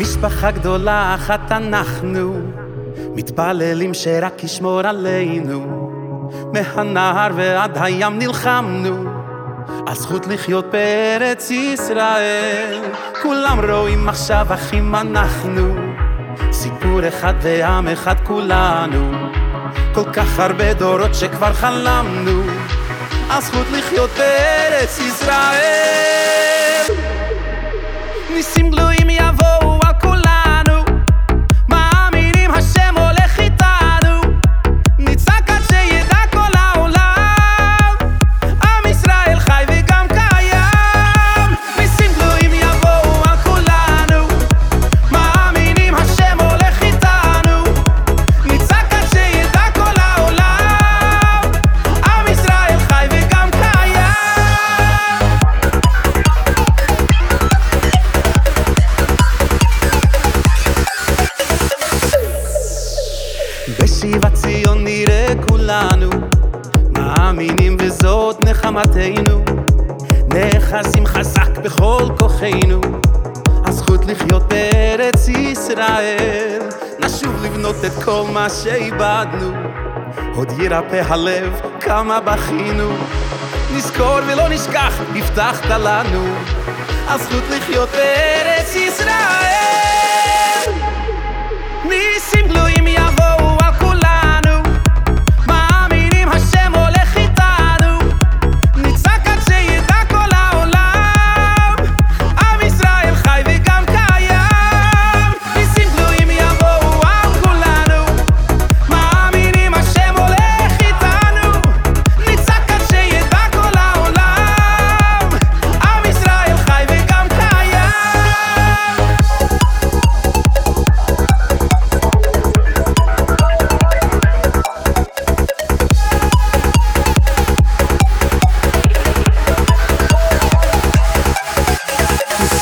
משפחה גדולה אחת אנחנו מתפללים שרק ישמור עלינו. מהנהר ועד הים נלחמנו הזכות לחיות בארץ ישראל. כולם רואים עכשיו אחים אנחנו סיפור אחד ועם אחד כולנו. כל כך הרבה דורות שכבר חלמנו הזכות לחיות בארץ ישראל. ניסים גלויים יבואו נראה כולנו מאמינים וזאת נחמתנו. נכסים חזק בכל כוחנו הזכות לחיות בארץ ישראל. נשוב לבנות את כל מה שאיבדנו עוד ירפא הלב כמה בכינו. נזכור ולא נשכח הבטחת לנו הזכות לחיות בארץ ישראל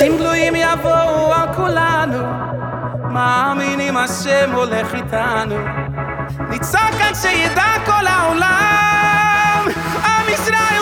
ניסים גלויים יבואו על כולנו מאמינים השם הולך איתנו. נצעק עד שידע כל העולם עם ישראל